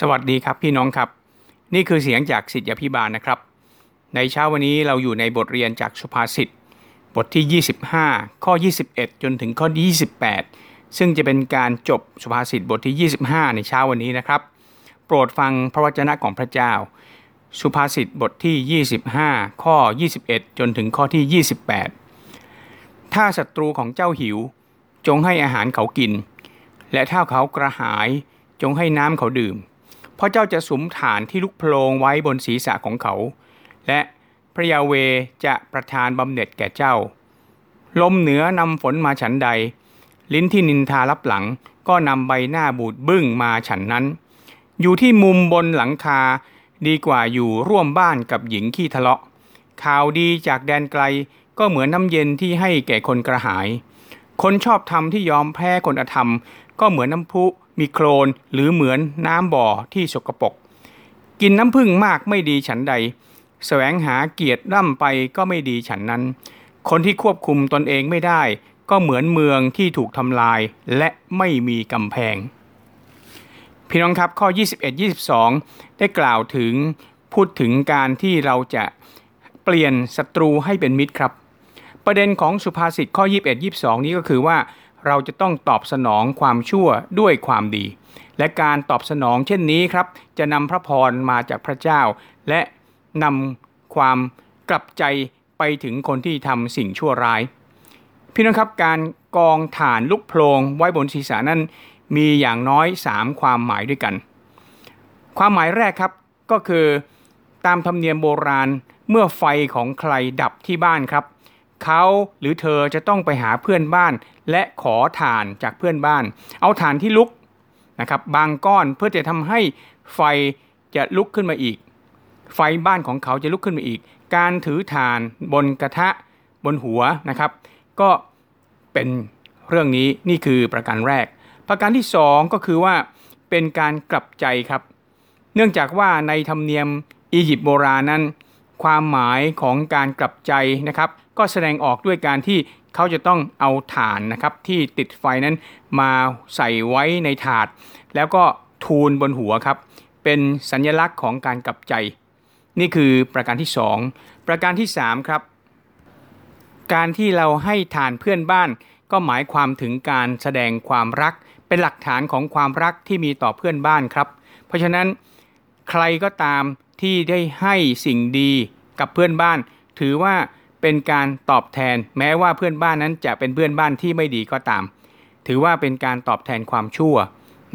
สวัสดีครับพี่น้องครับ นี่คือเสียงจากสิทธิพิบาลนะครับ ในเช้าวันนี้เราอยู่ในบทเรียนจากสุภาษิตบทที่ 25 ข้อ 21 จนถึงข้อ 28 ซึ่งจะเป็นการจบสุภาษิตบทที่ 25 ในเช้าวันนี้นะครับ โปรดฟังพระวจนะของพระเจ้า สุภาษิตบทที่ 25 ข้อ 21 จนถึงข้อที่ 28 ถ้าศัตรูของเจ้าหิว จงให้อาหารเขากิน และถ้าเขากระหายจงให้น้ำเขาดื่ม ระเจ้าจะสุมฐานที่ลุกโพลงไว้บนศีรษะของเขา และพระยาเวจะประทานบำเหน็จแก่เจ้า ลมเหนือนำฝนมาฉันใด ลิ้นที่นินทารับหลังก็นำใบหน้าบูดบึ้งมาฉันนั้น อยู่ที่มุมบนหลังคาดีกว่าอยู่ร่วมบ้านกับหญิงขี้ทะเลาะ ข่าวดีจากแดนไกลก็เหมือนน้ำเย็นที่ให้แก่คนกระหาย คนชอบธรรมที่ยอมแพ้คนอธรรม ก็เหมือนน้ำพุมีโคลนหรือเหมือนน้ำบ่อที่สกปรกกินน้ำผึ้งมากไม่ดีฉันใดสแสวงหาเกียรติร่ำไปก็ไม่ดีฉันนั้น คนที่ควบคุมตนเองไม่ได้ ก็เหมือนเมืองที่ถูกทำลายและไม่มีกำแพง พี่น้องครับข้อ 21-22 ได้กล่าวถึงพูดถึงการที่เราจะเปลี่ยนศัตรูให้เป็นมิตรครับ ประเด็นของสุภาษิตข้อ 21-22 นี้ก็คือว่า เราจะต้องตอบสนองความชั่วด้วยความดี และการตอบสนองเช่นนี้ครับ จะนำพระพรมาจากพระเจ้า และนำความกลับใจไปถึงคนที่ทำสิ่งชั่วร้าย พี่น้องครับการกองฐานลุกโพลงไว้บนศีรษะนั้น มีอย่างน้อย 3 ความหมายด้วยกัน ความหมายแรกครับก็คือตามธรรมเนียมโบราณเมื่อไฟของใครดับที่บ้านครับ เขาหรือเธอจะต้องไปหาเพื่อนบ้าน และขอฐานจากเพื่อนบ้าน เอาฐานที่ลุกนะครับบางก้อนเพื่อจะทำให้ไฟจะลุกขึ้นมาอีก ไฟบ้านของเขาจะลุกขึ้นมาอีก การถือฐานบนกระทะบนหัวนะครับ ก็เป็นเรื่องนี้นี่คือประการแรก ประการที่ 2 ก็คือว่าเป็นการกลับใจครับ เนื่องจากว่าในธรรมเนียมอียิปต์โบราณนั้น ความหมายของการกลับใจนะครับ ก็แสดงออกด้วยการที่เขาจะต้องเอาฐานนะครับที่ติดไฟนั้นมาใส่ไว้ในถาด แล้วก็ทูลบนหัวครับ เป็นสัญลักษณ์ของการกลับใจ นี่คือประการที่ 2 ประการที่ 3 ครับ การที่เราให้ทานเพื่อนบ้าน ก็หมายความถึงการแสดงความรัก เป็นหลักฐานของความรักที่มีต่อเพื่อนบ้านครับ เพราะฉะนั้นใครก็ตามที่ได้ให้สิ่งดีกับเพื่อนบ้าน ถือว่า เป็นการตอบแทน แม้ว่าเพื่อนบ้านนั้นจะเป็นเพื่อนบ้านที่ไม่ดีก็ตาม ถือว่าเป็นการตอบแทนความชั่ว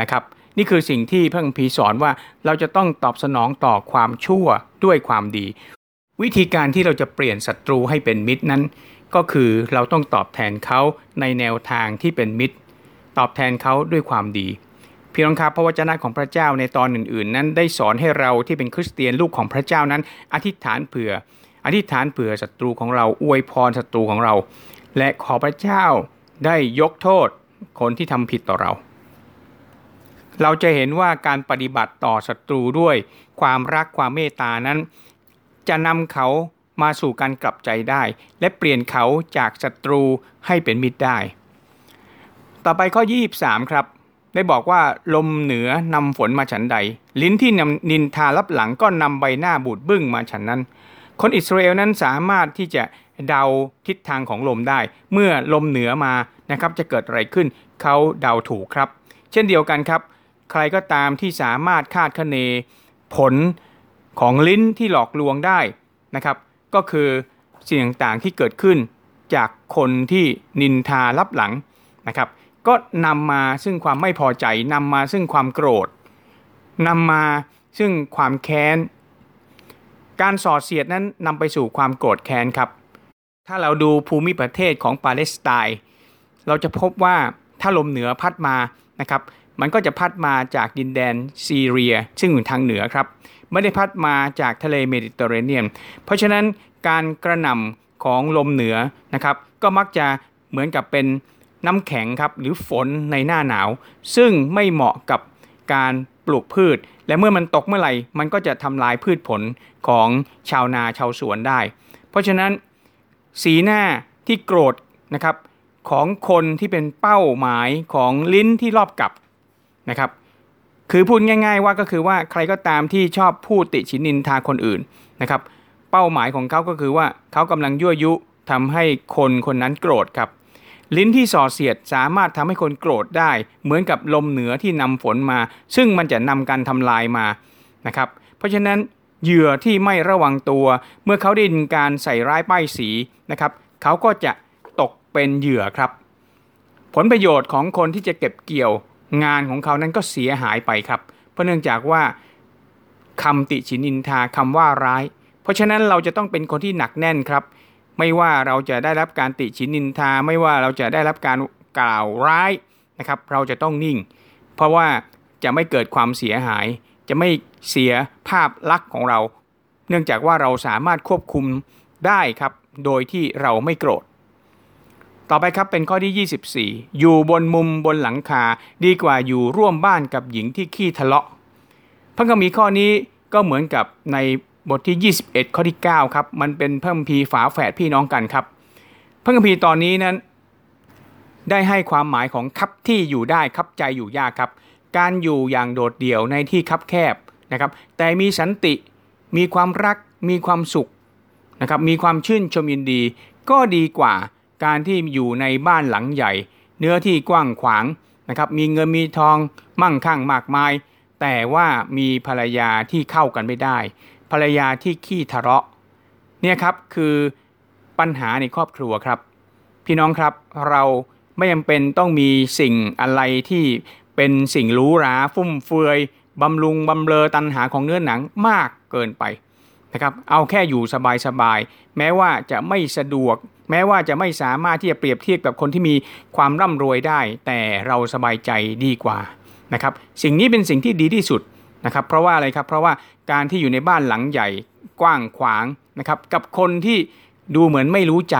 นะครับ นี่คือสิ่งที่พระคัมภีร์สอนว่าเราจะต้องตอบสนองต่อความชั่วด้วยความดี วิธีการที่เราจะเปลี่ยนศัตรูให้เป็นมิตรนั้น ก็คือเราต้องตอบแทนเขาในแนวทางที่เป็นมิตร ตอบแทนเขาด้วยความดีพี่น้องครับพระวจนะของพระเจ้าในตอนอื่น ๆ นั้นได้สอนให้เราที่เป็นคริสเตียนลูกของพระเจ้านั้น อธิษฐานเผื่อ อธิษฐานเผื่อศัตรูของเราอวยพรศัตรูของเรา และขอพระเจ้าได้ยกโทษคนที่ทำผิดต่อเรา เราจะเห็นว่าการปฏิบัติต่อศัตรูด้วย ความรักความเมตตานั้น จะนำเขามาสู่การกลับใจได้ และเปลี่ยนเขาจากศัตรูให้เป็นมิตรได้ ต่อไปข้อ 23 ครับ ได้บอกว่าลมเหนือนำฝนมาฉันใด ลิ้นที่นนินทารับหลังก็นำใบหน้าบูดบึ้งมาฉันนั้น คนอิสราเอลนั้นสามารถที่จะเดาทิศทางของลมได้ เมื่อลมเหนือมานะครับจะเกิดอะไรขึ้นเขาเดาถูกครับ เช่นเดียวกันครับ ใครก็ตามที่สามารถคาดคะเน ผลของลิ้นที่หลอกลวงได้นะครับก็คือสิ่งต่างๆที่เกิดขึ้นจากคนที่นินทารับหลังนะครับก็นำมาซึ่งความไม่พอใจนำมาซึ่งความโกรธนำมาซึ่งความแค้น การสอดเสียดนั้นนำไปสู่ความโกรธแค้นครับ ถ้าเราดูภูมิประเทศของปาเลสไตน์เราจะพบว่าถ้าลมเหนือพัดมานะครับ มันก็จะพัดมาจากดินแดนซีเรีย ซึ่งอยู่ทางเหนือครับ ไม่ได้พัดมาจากทะเลเมดิเตอร์เรเนียน เพราะฉะนั้นการกระหน่ำของลมเหนือนะครับ ก็มักจะเหมือนกับเป็นน้ำแข็งครับ หรือฝนในหน้าหนาว ซึ่งไม่เหมาะกับการ ปลูกพืช และเมื่อมันตกเมื่อไหร่ มันก็จะทำลายพืชผลของชาวนาชาวสวนได้ เพราะฉะนั้นสีหน้าที่โกรธนะครับของคนที่เป็นเป้าหมายของลิ้นที่รอบกับนะครับ คือพูดง่าย ๆ ว่าก็คือว่าใครก็ตามที่ชอบพูดติชินนินทาคนอื่นนะครับ เป้าหมายของเขาก็คือว่าเขากำลังยั่วยุทำให้คนคนนั้นโกรธครับ ลิ้นที่ส่อเสียดสามารถทำให้คนโกรธได้ เหมือนกับลมเหนือที่นำฝนมา ซึ่งมันจะนำการทำลายมานะครับ เพราะฉะนั้นเหยื่อที่ไม่ระวังตัว เมื่อเขาได้ยินการใส่ร้ายป้ายสีนะครับ เขาก็จะตกเป็นเหยื่อครับ ผลประโยชน์ของคนที่จะเก็บเกี่ยวงานของเขานั้นก็เสียหายไปครับ เพราะเนื่องจากว่าคำติฉินนินทาคำว่าร้าย เพราะฉะนั้นเราจะต้องเป็นคนที่หนักแน่นครับ ไม่ว่าเราจะได้รับการติฉินนินทา ไม่ว่าเราจะได้รับการกล่าวร้ายนะครับเราจะต้องนิ่ง เพราะว่าจะไม่เกิดความเสียหาย จะไม่เสียภาพลักษณ์ของเรา เนื่องจากว่าเราสามารถควบคุมได้ครับ โดยที่เราไม่โกรธ ต่อไปครับเป็นข้อที่ 24 อยู่บนมุมบนหลังคาดีกว่าอยู่ร่วมบ้านกับหญิงที่ขี้ทะเลาะพระคัมภีร์ข้อนี้ก็เหมือนกับใน บทที่ 21 ข้อที่ 9 ครับ มันเป็นพระคัมภีร์ฝาแฝดพี่น้องกันครับ พระคัมภีร์ตอนนี้นั้น ได้ให้ความหมายของคับที่อยู่ได้คับใจอยู่ยากครับ การอยู่อย่างโดดเดี่ยวในที่คับแคบนะครับ แต่มีสันติ มีความรัก มีความสุขนะครับ มีความชื่นชมยินดี ก็ดีกว่าการที่อยู่ในบ้านหลังใหญ่ เนื้อที่กว้างขวางนะครับ มีเงินมีทองมั่งคั่งมากมาย แต่ว่ามีภรรยาที่เข้ากันไม่ได้ ภรรยาที่ขี้ทะเลาะเนี่ยครับคือปัญหาในครอบครัวครับ พี่น้องครับเราไม่จำเป็นต้องมีสิ่งอะไรที่เป็นสิ่งรูหราฟุ่มเฟือยบำรุงบำเรอตันหาของเนื้อหนังมากเกินไปนะครับเอาแค่อยู่สบายๆแม้ว่าจะไม่สะดวก แม้ว่าจะไม่สามารถที่จะเปรียบเทียบกับคนที่มีความร่ำรวยได้ แต่เราสบายใจดีกว่านะครับสิ่งนี้เป็นสิ่งที่ดีที่สุด นะครับเพราะว่าอะไรครับเพราะว่าการที่อยู่ในบ้านหลังใหญ่กว้างขวางนะครับกับคนที่ดูเหมือนไม่รู้ใจ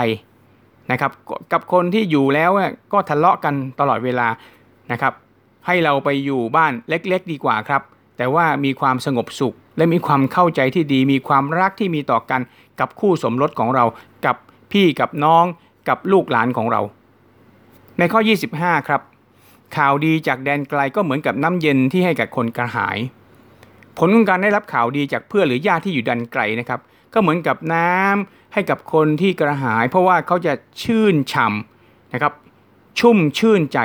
นะครับกับคนที่อยู่แล้วก็ทะเลาะกันตลอดเวลานะครับให้เราไปอยู่บ้านเล็กๆ ดีกว่าครับ แต่ว่ามีความสงบสุข และมีความเข้าใจที่ดี มีความรักที่มีต่อกันกับคู่สมรสของเรา กับพี่กับน้องกับลูกหลานของเรา ในข้อ 25 ครับ ข่าวดีจากแดนไกลก็เหมือนกับน้ำเย็นที่ให้กับคนกระหาย ผลของการได้รับข่าวดีจากเพื่อนหรือญาติที่อยู่แดนไกลนะครับ ก็เหมือนกับน้ำให้กับคนที่กระหาย เพราะว่าเขาจะชื่นฉ่ำนะครับ ชุ่มชื่นใจ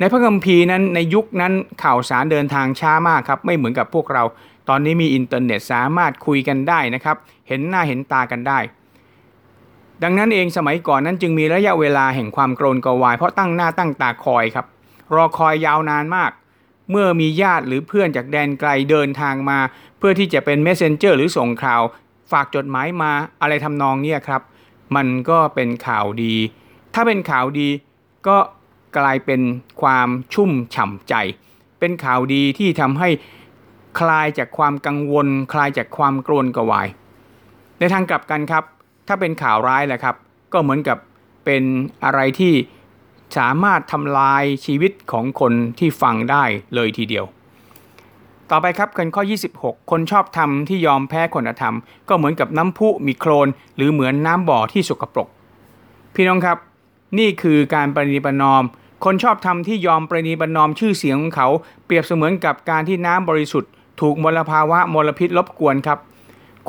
ในพระคัมภีร์นั้นในยุคนั้นข่าวสารเดินทางช้ามากครับไม่เหมือนกับพวกเรา ตอนนี้มีอินเทอร์เน็ตสามารถคุยกันได้นะครับ เห็นหน้าเห็นตากันได้ ดังนั้นเองสมัยก่อนนั้นจึงมีระยะเวลาแห่งความกระวนกระวาย เพราะตั้งหน้าตั้งตาคอยครับรอคอยยาวนานมาก เมื่อมีญาติหรือเพื่อนจากแดนไกลเดินทางมา เพื่อที่จะเป็น messenger หรือส่งข่าว ฝากจดหมายมาอะไรทำนองนี้ครับ มันก็เป็นข่าวดี ถ้าเป็นข่าวดีก็กลายเป็นความชุ่มฉ่ำใจ เป็นข่าวดีที่ทำให้คลายจากความกังวล คลายจากความโกรนกวาย ในทางกลับกันครับ ถ้าเป็นข่าวร้ายแหละครับ ก็เหมือนกับเป็นอะไรที่ สามารถทำลายชีวิตของคนที่ฟังได้เลยทีเดียว ต่อไปครับกันข้อ 26 คนชอบทำที่ยอมแพ้คนธรรม ก็เหมือนกับน้ำพุมีโคลน หรือเหมือนน้ำบ่อที่สกปรก พี่น้องครับ นี่คือการประนีประนอม คนชอบทำที่ยอมประนีประนอมชื่อเสียงของเขา เปรียบเสมือนกับการที่น้ำบริสุทธิ์ถูกมลภาวะมลพิษรบกวนครับ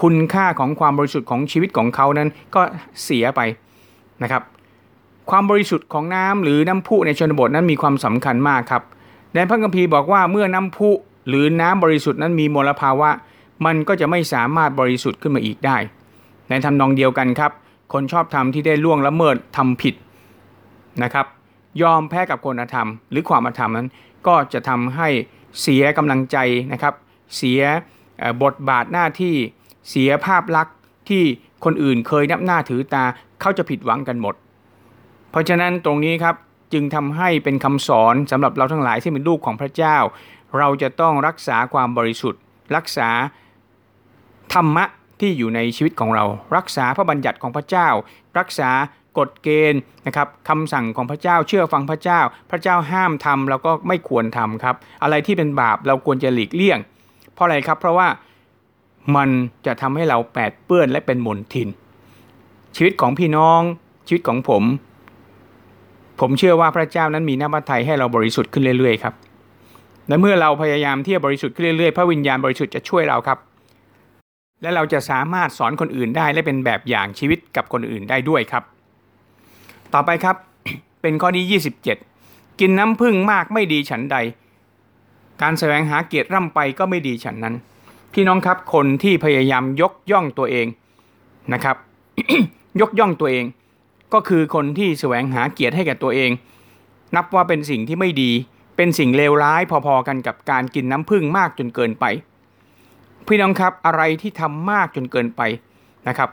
คุณค่าของความบริสุทธิ์ของชีวิตของเขานั้นก็เสียไปนะครับ ความบริสุทธิ์ของน้ำหรือน้ำพุในชนบทนั้นมีความสำคัญมากครับในพระคัมภีร์บอกว่าเมื่อน้ำพุหรือน้ำบริสุทธิ์นั้นมีมลภาวะ มันก็จะไม่สามารถบริสุทธิ์ขึ้นมาอีกได้ ในทำนองเดียวกันครับ คนชอบทำที่ได้ล่วงละเมิดทำผิดนะครับ ยอมแพ้กับคนธรรม หรือความอธรรมนั้น ก็จะทำให้เสียกำลังใจนะครับ เสียบทบาทหน้าที่เสียภาพลักษณ์ที่คนอื่นเคยนับหน้าถือตาเขาจะผิดหวังกันหมด เพราะฉะนั้นตรงนี้ครับจึงทำให้เป็นคำสอนสำหรับเราทั้งหลายที่เป็นลูกของพระเจ้า เราจะต้องรักษาความบริสุทธิ์ รักษาธรรมะที่อยู่ในชีวิตของเรา รักษาพระบัญญัติของพระเจ้า รักษากฎเกณฑ์นะครับคำสั่งของพระเจ้าเชื่อฟังพระเจ้า พระเจ้าห้ามทำเราก็ไม่ควรทำครับ อะไรที่เป็นบาปเราควรจะหลีกเลี่ยง เพราะอะไรครับเพราะว่ามันจะทำให้เราแปดเปื้อนและเป็นมลทิน ชีวิตของพี่น้องชีวิตของผม ผมเชื่อว่าพระเจ้านั้นมีน้ำพระทัยให้เราบริสุทธิ์ขึ้นเรื่อยๆครับและเมื่อเราพยายามที่จะบริสุทธิ์ขึ้นเรื่อยๆ พระวิญญาณบริสุทธิ์จะช่วยเราครับ และเราจะสามารถสอนคนอื่นได้และเป็นแบบอย่างชีวิตกับคนอื่นได้ด้วยครับ ต่อไปครับ เป็นข้อที่27 กินน้ำผึ้งมากไม่ดีฉันใด การแสวงหาเกียรติร่ำไปก็ไม่ดีฉันนั้น พี่น้องครับคนที่พยายามยกย่องตัวเองนะครับ ยกย่องตัวเอง ก็คือคนที่แสวงหาเกียรติให้แก่ตัวเอง นับว่าเป็นสิ่งที่ไม่ดี เป็นสิ่งเลวร้ายพอๆกันกับการกินน้ำผึ้งมากจนเกินไป พี่น้องครับอะไรที่ทำมากจนเกินไปนะครับ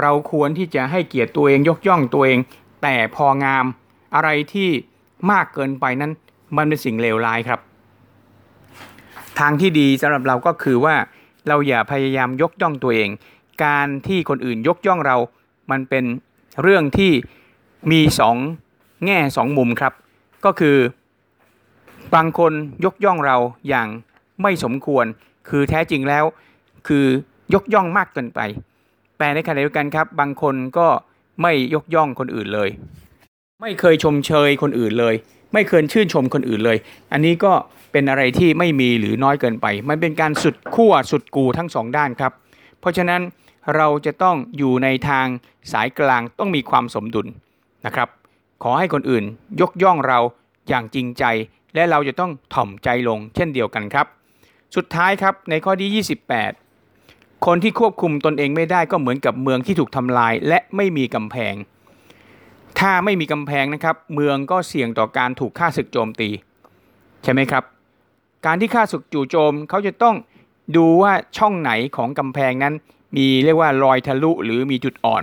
เราควรที่จะให้เกียรติตัวเองยกย่องตัวเอง แต่พองามอะไรที่มากเกินไปนั้น มันเป็นสิ่งเลวร้ายครับ ทางที่ดีสำหรับเราก็คือว่าเราอย่าพยายามยกย่องตัวเอง การที่คนอื่นยกย่องเรา มันเป็น เรื่องที่มีสองแง่สองมุมครับ ก็คือบางคนยกย่องเราอย่างไม่สมควร คือแท้จริงแล้ว คือยกย่องมากเกินไป แต่ในขณะเดียวกันครับ บางคนก็ไม่ยกย่องคนอื่นเลย ไม่เคยชมเชยคนอื่นเลย ไม่เคยชื่นชมคนอื่นเลย อันนี้ก็เป็นอะไรที่ไม่มีหรือน้อยเกินไป มันเป็นการสุดขั้วสุดกูทั้งสองด้านครับ เพราะฉะนั้น เราจะต้องอยู่ในทางสายกลางต้องมีความสมดุลนะครับ ขอให้คนอื่นยกย่องเราอย่างจริงใจ และเราจะต้องถ่อมใจลงเช่นเดียวกันครับ สุดท้ายครับในข้อที่ 28 คนที่ควบคุมตนเองไม่ได้ก็เหมือนกับเมืองที่ถูกทำลายและไม่มีกำแพง ถ้าไม่มีกำแพงนะครับ เมืองก็เสี่ยงต่อการถูกฆ่าศึกโจมตี ใช่ไหมครับ การที่ฆ่าศึกจู่โจมเขาจะต้องดูว่าช่องไหนของกำแพงนั้น มีเรียกว่ารอยทะลุหรือมีจุดอ่อน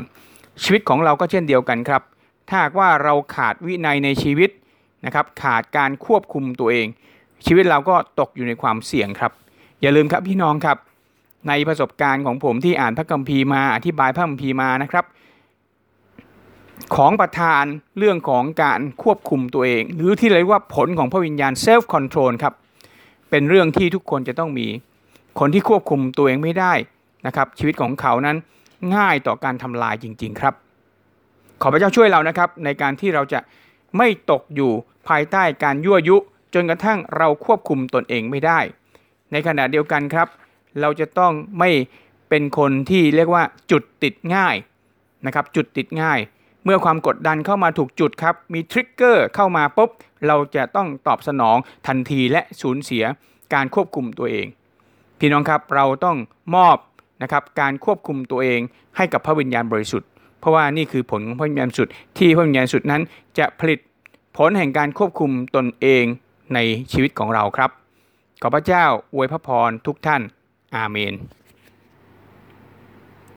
ชีวิตของเราก็เช่นเดียวกันครับ ถ้าหากว่าเราขาดวินัยในชีวิตนะครับขาดการควบคุมตัวเอง ชีวิตเราก็ตกอยู่ในความเสี่ยงครับ อย่าลืมครับพี่น้องครับ ในประสบการณ์ของผมที่อ่านพระคัมภีร์มาอธิบายพระคัมภีร์มานะครับ ของประธานเรื่องของการควบคุมตัวเอง หรือที่เรียกว่าผลของพระวิญญาณ self control ครับเป็นเรื่องที่ทุกคนจะต้องมี คนที่ควบคุมตัวเองไม่ได้ นะครับชีวิตของเขานั้นง่ายต่อการทำลายจริง ๆ ครับ ขอพระเจ้าช่วยเรานะครับในการที่เราจะไม่ตกอยู่ภายใต้การยั่วยุ จนกระทั่งเราควบคุมตนเองไม่ได้ ในขณะเดียวกันครับ เราจะต้องไม่เป็นคนที่เรียกว่าจุดติดง่ายนะครับจุดติดง่าย เมื่อความกดดันเข้ามาถูกจุดครับ มีทริกเกอร์เข้ามาปุ๊บ เราจะต้องตอบสนองทันทีและสูญเสียการควบคุมตัวเอง พี่น้องครับเราต้องมอบ นะครับการควบคุมตัวเองให้กับพระวิญญาณบริสุทธิ์ เพราะว่านี่คือผลของพระวิญญาณสุดที่พระวิญญาณสุดนั้นจะผลิตผลแห่งการควบคุมตนเองในชีวิตของเราครับ ขอพระเจ้าอวยพระพรทุกท่าน อาเมน